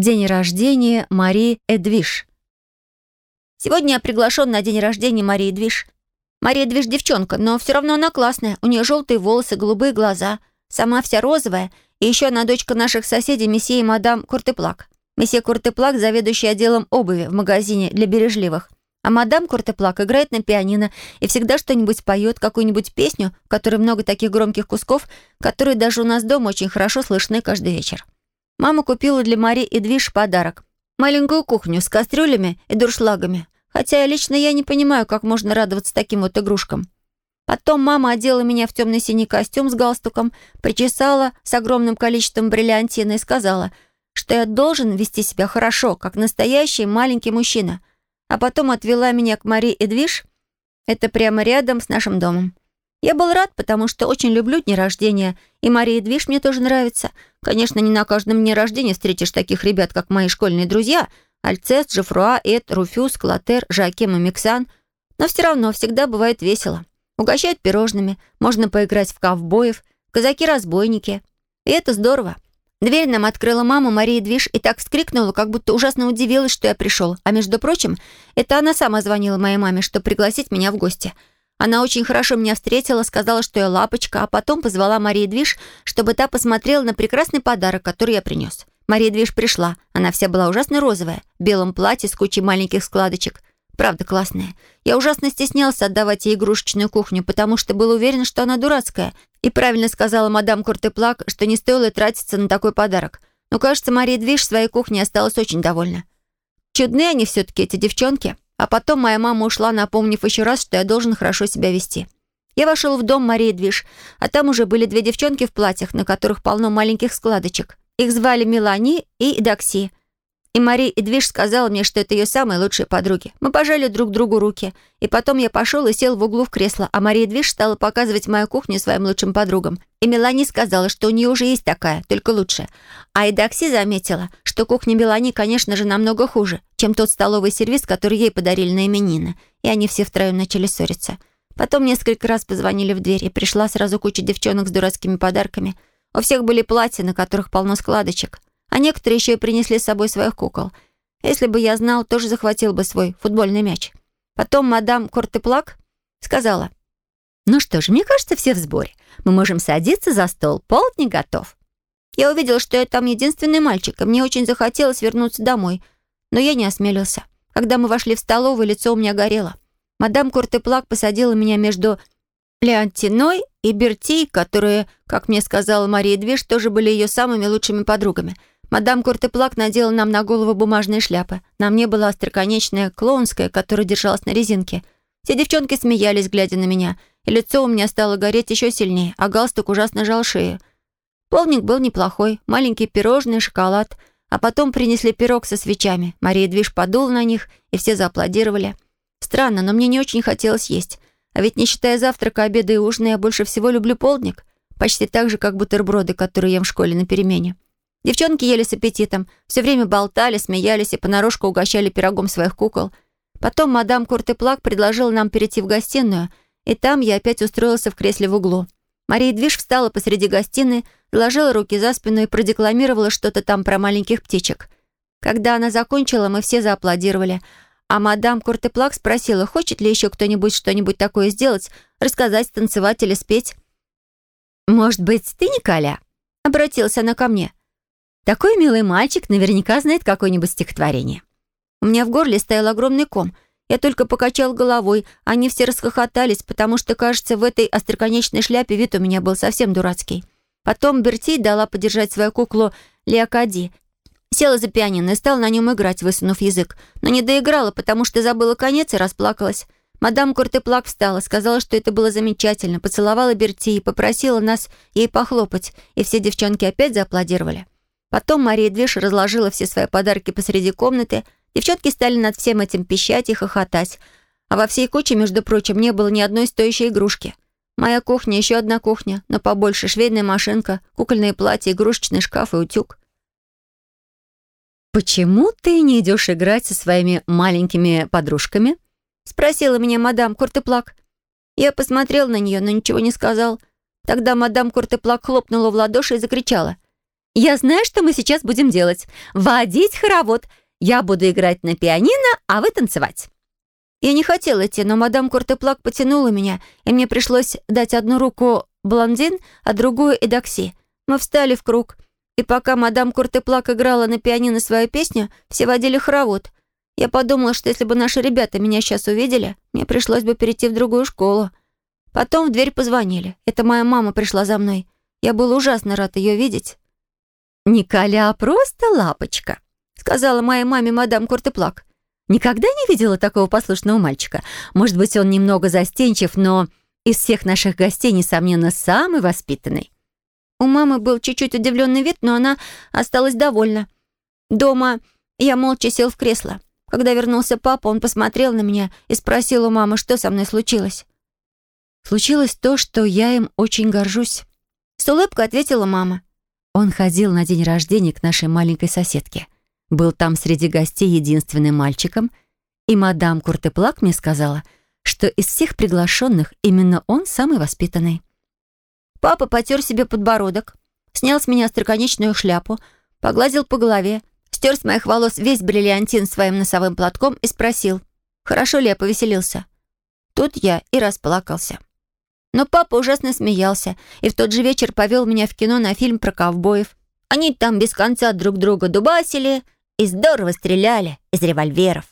день рождения Марии Эдвиш. Сегодня я приглашен на день рождения Марии Эдвиш. Мария Эдвиш девчонка, но все равно она классная. У нее желтые волосы, голубые глаза. Сама вся розовая. И еще она дочка наших соседей, месье и мадам Куртеплак. Месье Куртеплак, заведующий отделом обуви в магазине для бережливых. А мадам Куртеплак играет на пианино и всегда что-нибудь поет, какую-нибудь песню, в которой много таких громких кусков, которые даже у нас дома очень хорошо слышны каждый вечер. Мама купила для Мари и Движ подарок. Маленькую кухню с кастрюлями и дуршлагами. Хотя лично я не понимаю, как можно радоваться таким вот игрушкам. Потом мама одела меня в темно-синий костюм с галстуком, причесала с огромным количеством бриллиантина и сказала, что я должен вести себя хорошо, как настоящий маленький мужчина. А потом отвела меня к Мари Эдвиш. Это прямо рядом с нашим домом. Я был рад, потому что очень люблю дни рождения, и Мария Движ мне тоже нравится. Конечно, не на каждом дне рождения встретишь таких ребят, как мои школьные друзья — Альцес, Джефруа, Эд, Руфюз, Клотер, Жакем и Миксан. Но все равно всегда бывает весело. Угощают пирожными, можно поиграть в ковбоев, казаки-разбойники. И это здорово. Дверь нам открыла мама Мария Движ и так вскрикнула, как будто ужасно удивилась, что я пришел. А между прочим, это она сама звонила моей маме, чтобы пригласить меня в гости. Она очень хорошо меня встретила, сказала, что я лапочка, а потом позвала Марию Движ, чтобы та посмотрела на прекрасный подарок, который я принес. Мария Движ пришла. Она вся была ужасно розовая, в белом платье с кучей маленьких складочек. Правда, классная. Я ужасно стеснялся отдавать ей игрушечную кухню, потому что был уверен, что она дурацкая. И правильно сказала мадам Куртеплак, что не стоило тратиться на такой подарок. Но, кажется, Мария Движ своей кухней осталась очень довольна. Чудные они все-таки, эти девчонки. А потом моя мама ушла, напомнив еще раз, что я должен хорошо себя вести. Я вошел в дом Марии Движ, а там уже были две девчонки в платьях, на которых полно маленьких складочек. Их звали Мелани и Дакси. И Мари Эдвиш сказала мне, что это ее самые лучшие подруги. Мы пожали друг другу руки. И потом я пошел и сел в углу в кресло, а Мария Эдвиш стала показывать мою кухню своим лучшим подругам. И Мелани сказала, что у нее уже есть такая, только лучше. А Эдакси заметила, что кухня Мелани, конечно же, намного хуже, чем тот столовый сервис, который ей подарили на именины. И они все втроем начали ссориться. Потом несколько раз позвонили в дверь, и пришла сразу куча девчонок с дурацкими подарками — у всех были платья, на которых полно складочек, некоторые еще и принесли с собой своих кукол. Если бы я знал, тоже захватил бы свой футбольный мяч. Потом мадам Кортеплак сказала, «Ну что ж, мне кажется, все в сборе. Мы можем садиться за стол, полдник готов». Я увидел, что я там единственный мальчик, и мне очень захотелось вернуться домой, но я не осмелился. Когда мы вошли в столовую, лицо у меня горело. Мадам Кортеплак посадила меня между Леонтиной и Берти, которые, как мне сказала Мария Движ, тоже были ее самыми лучшими подругами. Мадам Кортеплак надела нам на голову бумажные шляпы. На мне была остроконечная клоунская, которая держалась на резинке. Все девчонки смеялись, глядя на меня, и лицо у меня стало гореть еще сильнее, а галстук ужасно жал шею. Полник был неплохой, маленький пирожный, шоколад, а потом принесли пирог со свечами. Мария Движ подула на них, и все зааплодировали. Странно, но мне не очень хотелось есть. А ведь не считая завтрака, обеда и ужина, я больше всего люблю полдник. Почти так же, как бутерброды, которые ем в школе на перемене. Девчонки ели с аппетитом, все время болтали, смеялись и понарошку угощали пирогом своих кукол. Потом мадам Куртеплак предложила нам перейти в гостиную, и там я опять устроился в кресле в углу. Мария Движ встала посреди гостиной, заложила руки за спину и продекламировала что-то там про маленьких птичек. Когда она закончила, мы все зааплодировали — а мадам Куртеплак спросила, хочет ли еще кто-нибудь что-нибудь такое сделать, рассказать, танцевать или спеть. «Может быть, ты, Николя?» — обратилась она ко мне. «Такой милый мальчик наверняка знает какое-нибудь стихотворение». У меня в горле стоял огромный ком. Я только покачал головой, они все расхохотались, потому что, кажется, в этой остроконечной шляпе вид у меня был совсем дурацкий. Потом Берти дала подержать свою куклу Леокади, Села за пианино и стала на нем играть, высунув язык. Но не доиграла, потому что забыла конец и расплакалась. Мадам Куртеплак встала, сказала, что это было замечательно, поцеловала Берти и попросила нас ей похлопать, и все девчонки опять зааплодировали. Потом Мария Двиш разложила все свои подарки посреди комнаты. Девчонки стали над всем этим пищать и хохотать. А во всей куче, между прочим, не было ни одной стоящей игрушки. Моя кухня, еще одна кухня, но побольше, швейная машинка, кукольные платья, игрушечный шкаф и утюг. «Почему ты не идешь играть со своими маленькими подружками?» — спросила меня мадам Куртеплак. Я посмотрел на нее, но ничего не сказал. Тогда мадам Куртеплак хлопнула в ладоши и закричала. Я знаю, что мы сейчас будем делать. Водить хоровод. Я буду играть на пианино, а вы танцевать». Я не хотела идти, но мадам Куртеплак потянула меня, и мне пришлось дать одну руку блондин, а другую Эдокси. Мы встали в круг, и пока мадам Куртеплак играла на пианино свою песню, все водили хоровод. Я подумала, что если бы наши ребята меня сейчас увидели, мне пришлось бы перейти в другую школу. Потом в дверь позвонили. Это моя мама пришла за мной. Я был ужасно рад ее видеть. «Николя просто лапочка», — сказала моей маме мадам Куртеплак. «Никогда не видела такого послушного мальчика. Может быть, он немного застенчив, но из всех наших гостей, несомненно, самый воспитанный». У мамы был чуть-чуть удивленный вид, но она осталась довольна. Дома я молча сел в кресло. Когда вернулся папа, он посмотрел на меня и спросил у мамы, что со мной случилось. Случилось то, что я им очень горжусь. С улыбкой ответила мама. Он ходил на день рождения к нашей маленькой соседке. Был там среди гостей единственным мальчиком, и мадам Куртеплак мне сказала, что из всех приглашенных именно он самый воспитанный. Папа потер себе подбородок, снял с меня остроконечную шляпу, погладил по голове, стер с моих волос весь бриллиантин своим носовым платком и спросил, хорошо ли я повеселился. Тут я и расплакался. Но папа ужасно смеялся и в тот же вечер повел меня в кино на фильм про ковбоев. Они там без конца друг друга дубасили и здорово стреляли из револьверов.